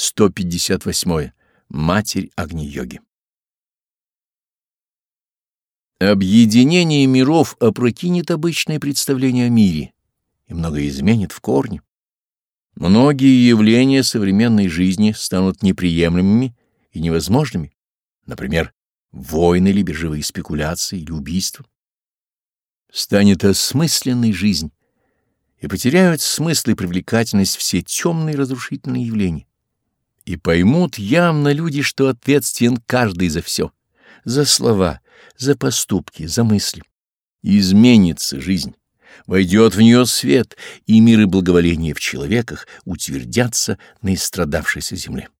158. Матерь Агни-йоги. Объединение миров опрокинет обычное представление о мире и многое изменит в корне. Многие явления современной жизни станут неприемлемыми и невозможными, например, войны или биржевые спекуляции или убийства. Станет осмысленной жизнь, и потеряют смысл и привлекательность все темные разрушительные явления. И поймут явно люди, что ответственен каждый за все, за слова, за поступки, за мысли. Изменится жизнь, войдет в нее свет, и мир и благоволение в человеках утвердятся на истрадавшейся земле.